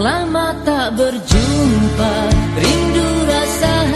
lama tak berjumpa Rindu rasa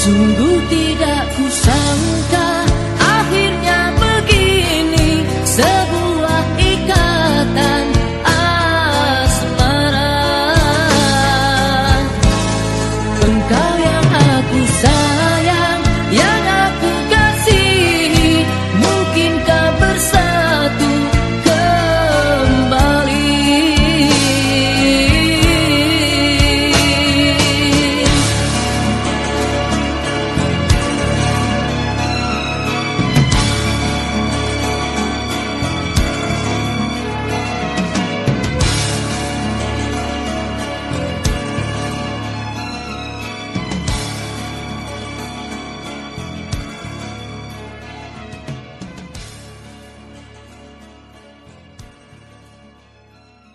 Sungguh